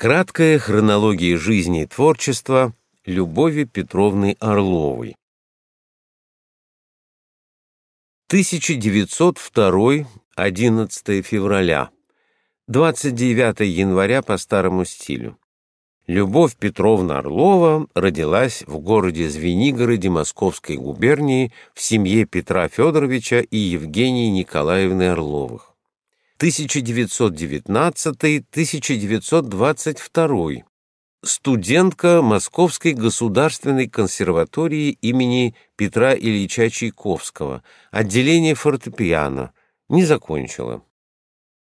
Краткая хронология жизни и творчества Любови Петровны Орловой. 1902 11 февраля. 29 января по старому стилю. Любовь Петровна Орлова родилась в городе Звенигороде Московской губернии в семье Петра Федоровича и Евгении Николаевны Орловых. 1919-1922. Студентка Московской государственной консерватории имени Петра Ильича Чайковского, отделение фортепиано, не закончила.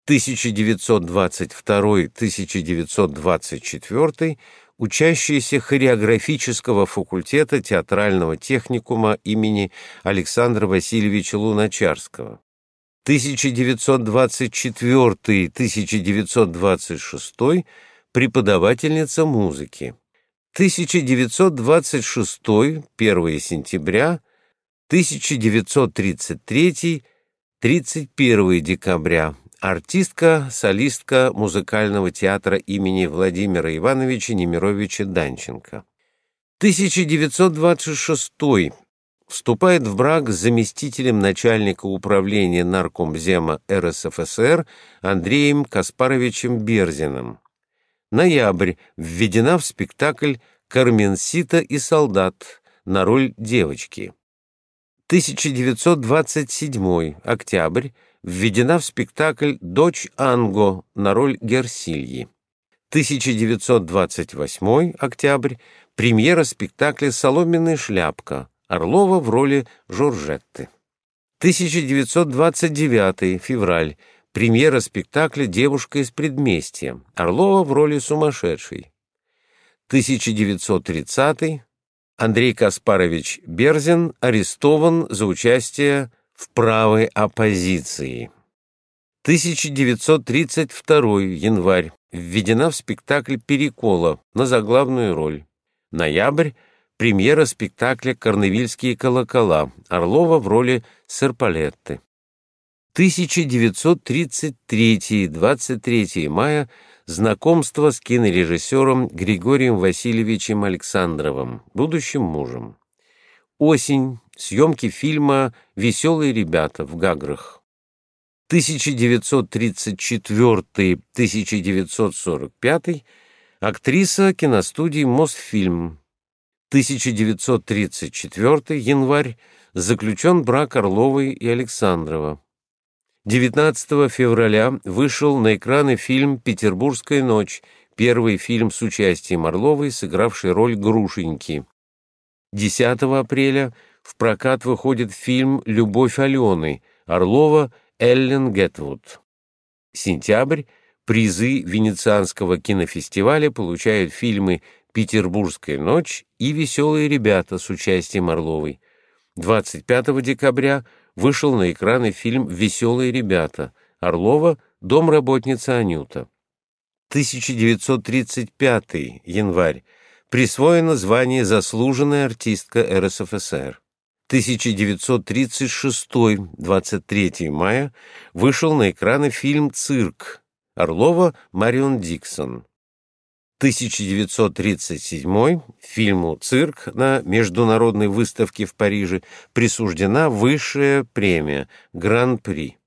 1922-1924 учащаяся хореографического факультета театрального техникума имени Александра Васильевича Луначарского. 1924-1926 преподавательница музыки. 1926 1 сентября 1933 31 декабря артистка, солистка музыкального театра имени Владимира Ивановича Немировича Данченко. 1926 вступает в брак с заместителем начальника управления наркомзема РСФСР Андреем Каспаровичем Берзиным. Ноябрь. Введена в спектакль «Карменсита и солдат» на роль девочки. 1927. Октябрь. Введена в спектакль «Дочь Анго» на роль Герсильи. 1928. Октябрь. Премьера спектакля «Соломенная шляпка» Орлова в роли Жоржетты. 1929 февраль. Премьера спектакля «Девушка из предместья». Орлова в роли сумасшедшей. 1930 Андрей Каспарович Берзин арестован за участие в правой оппозиции. 1932 январь. Введена в спектакль «Перекола» на заглавную роль. Ноябрь премьера спектакля «Корневильские колокола» Орлова в роли Серпалетты. 1933-23 мая знакомство с кинорежиссером Григорием Васильевичем Александровым, будущим мужем. Осень. Съемки фильма «Веселые ребята» в Гаграх. 1934-1945 актриса киностудии «Мосфильм», 1934 январь заключен брак Орловой и Александрова. 19 февраля вышел на экраны фильм «Петербургская ночь», первый фильм с участием Орловой, сыгравший роль Грушеньки. 10 апреля в прокат выходит фильм «Любовь Алены» Орлова Эллен Гетвуд. Сентябрь. Призы Венецианского кинофестиваля получают фильмы «Петербургская ночь» и «Веселые ребята» с участием Орловой. 25 декабря вышел на экраны фильм «Веселые ребята» Орлова «Домработница Анюта». 1935 январь. Присвоено звание «Заслуженная артистка РСФСР». 1936 23 мая вышел на экраны фильм «Цирк» Орлова Марион Диксон. 1937 фильму «Цирк» на международной выставке в Париже присуждена высшая премия «Гран-при».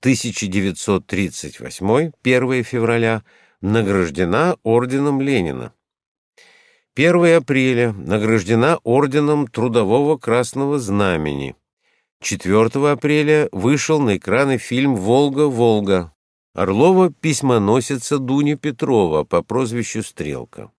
1938, 1 февраля, награждена орденом Ленина. 1 апреля награждена орденом Трудового Красного Знамени. 4 апреля вышел на экраны фильм «Волга-Волга» Орлова письмоносица Дуня Петрова по прозвищу Стрелка.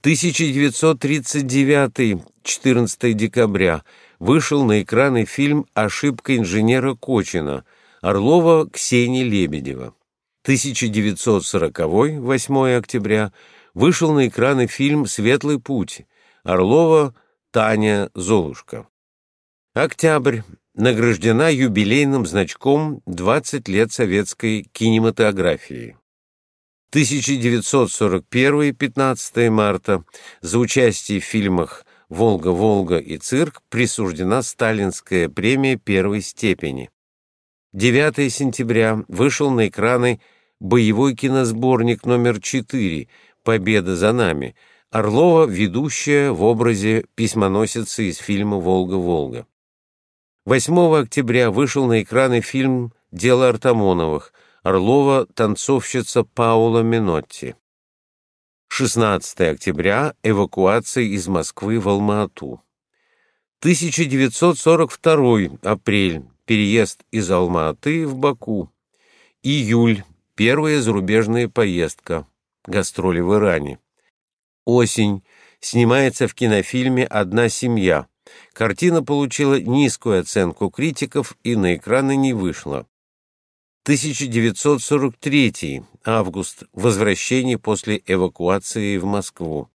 1939 14 декабря вышел на экраны фильм «Ошибка инженера Кочина» Орлова Ксения Лебедева. 1940 8 октября вышел на экраны фильм «Светлый путь» Орлова Таня Золушка. Октябрь награждена юбилейным значком «20 лет советской кинематографии». 1941 15 марта за участие в фильмах «Волга-Волга» и «Цирк» присуждена сталинская премия первой степени. 9 сентября вышел на экраны боевой киносборник номер 4 «Победа за нами», Орлова ведущая в образе письмоносицы из фильма «Волга-Волга». 8 октября вышел на экраны фильм «Дело Артамоновых», Орлова танцовщица Паула Минотти. 16 октября эвакуация из Москвы в Алма-Ату. 1942 апрель переезд из Алма-Аты в Баку. Июль первая зарубежная поездка, гастроли в Иране. Осень. Снимается в кинофильме «Одна семья». Картина получила низкую оценку критиков и на экраны не вышла. 1943. Август. Возвращение после эвакуации в Москву.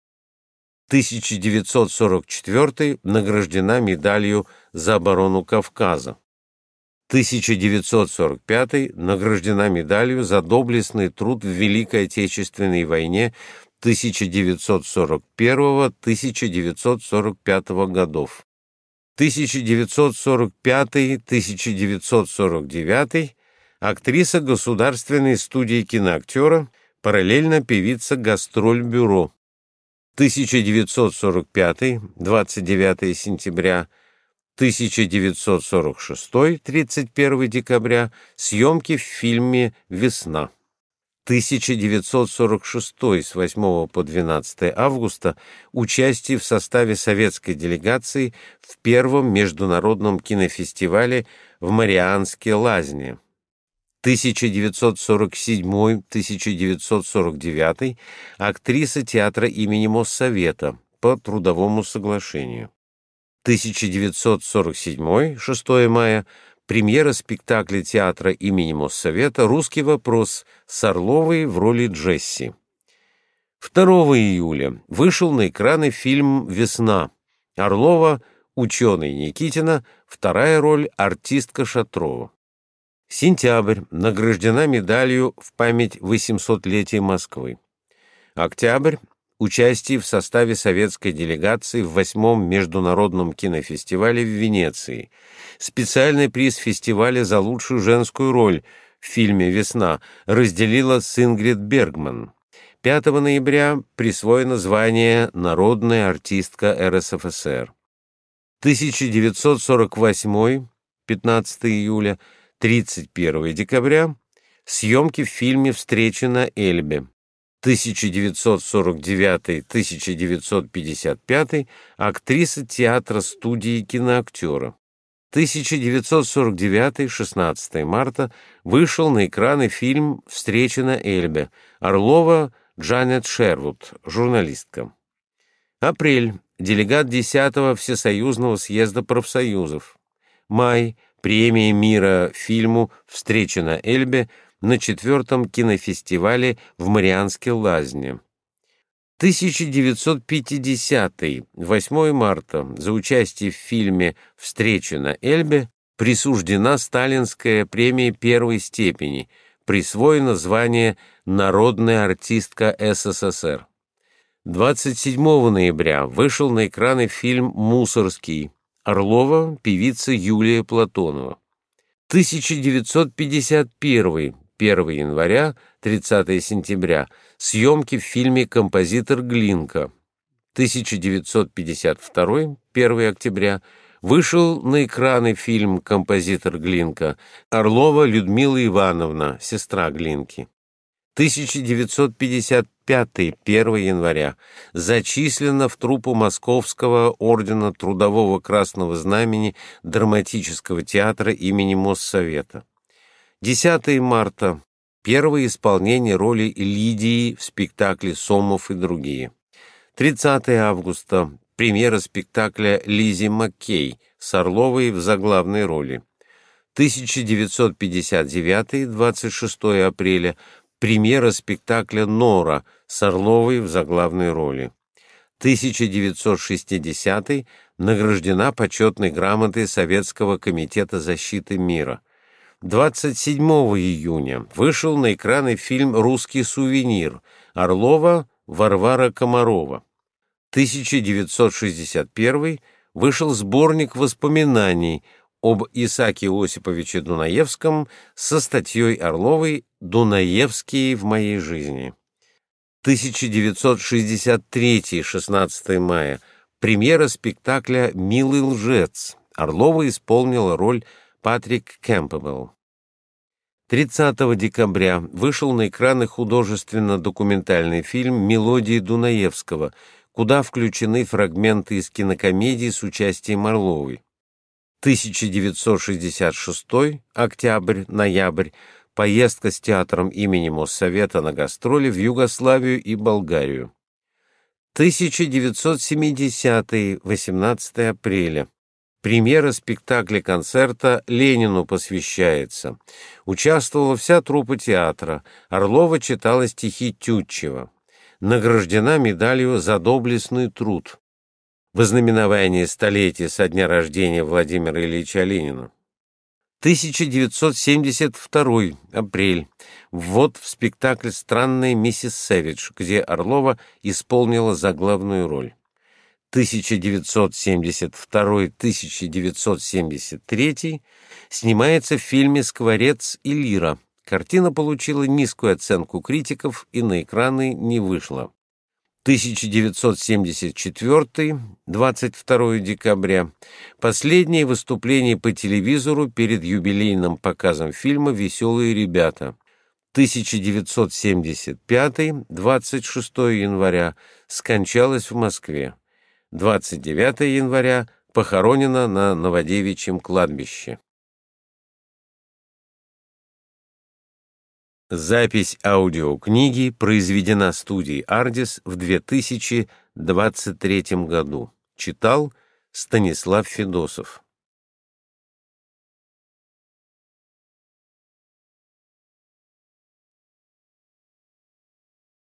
1944. Награждена медалью за оборону Кавказа. 1945. Награждена медалью за доблестный труд в Великой Отечественной войне 1941-1945 годов. 1945-1949 актриса Государственной студии киноактера, параллельно певица Гастроль-бюро. 1945, 29 сентября, 1946, 31 декабря, съемки в фильме «Весна». 1946 с 8 по 12 августа участие в составе советской делегации в первом международном кинофестивале в Марианске Лазне. 1947-1949 актриса театра имени Моссовета по трудовому соглашению. 1947, 6 мая, премьера спектакля театра имени Моссовета «Русский вопрос» с Орловой в роли Джесси. 2 июля вышел на экраны фильм «Весна». Орлова, ученый Никитина, вторая роль артистка Шатрова. Сентябрь награждена медалью в память 800-летия Москвы. Октябрь участие в составе советской делегации в восьмом международном кинофестивале в Венеции. Специальный приз фестиваля за лучшую женскую роль в фильме «Весна» разделила с Ингрид Бергман. 5 ноября присвоено звание «Народная артистка РСФСР». 1948, 15 июля – 31 декабря. Съемки в фильме «Встреча на Эльбе». 1949-1955. Актриса театра студии киноактера. 1949-16 марта вышел на экраны фильм «Встреча на Эльбе». Орлова Джанет Шервуд, журналистка. Апрель. Делегат 10-го Всесоюзного съезда профсоюзов. Май премия мира фильму «Встреча на Эльбе» на четвертом кинофестивале в Марианске Лазне. 1950 8 марта за участие в фильме «Встреча на Эльбе» присуждена сталинская премия первой степени, присвоено звание «Народная артистка СССР». 27 ноября вышел на экраны фильм «Мусорский», Орлова, певица Юлия Платонова. 1951, 1 января, 30 сентября. Съемки в фильме «Композитор Глинка». 1952, 1 октября. Вышел на экраны фильм «Композитор Глинка». Орлова Людмила Ивановна, сестра Глинки. 1955, 1 января, зачислена в труппу Московского ордена Трудового Красного Знамени Драматического театра имени Моссовета. 10 марта, первое исполнение роли Лидии в спектакле «Сомов и другие». 30 августа, премьера спектакля Лизи Маккей с Орловой в заглавной роли. 1959, 26 апреля, премьера спектакля «Нора» с Орловой в заглавной роли. 1960 награждена почетной грамотой Советского комитета защиты мира. 27 июня вышел на экраны фильм «Русский сувенир» Орлова Варвара Комарова. 1961 вышел сборник воспоминаний об Исааке Осиповиче Дунаевском со статьей Орловой «Дунаевские в моей жизни». 1963, 16 мая. Премьера спектакля «Милый лжец». Орлова исполнила роль Патрик Кэмпбелл. 30 декабря вышел на экраны художественно-документальный фильм «Мелодии Дунаевского», куда включены фрагменты из кинокомедии с участием Орловой. 1966, октябрь-ноябрь, поездка с театром имени Моссовета на гастроли в Югославию и Болгарию. 1970, 18 апреля. Премьера спектакля-концерта «Ленину посвящается». Участвовала вся труппа театра. Орлова читала стихи Тютчева. Награждена медалью за доблестный труд. Вознаменование столетия со дня рождения Владимира Ильича Ленина. 1972 апрель. Ввод в спектакль «Странная миссис Сэвидж», где Орлова исполнила заглавную роль. 1972-1973 снимается в фильме «Скворец и лира». Картина получила низкую оценку критиков и на экраны не вышла. 1974, 22 декабря. Последнее выступление по телевизору перед юбилейным показом фильма «Веселые ребята». 1975, 26 января. Скончалась в Москве. 29 января. Похоронена на Новодевичьем кладбище. Запись аудиокниги произведена студией «Ардис» в 2023 году. Читал Станислав Федосов.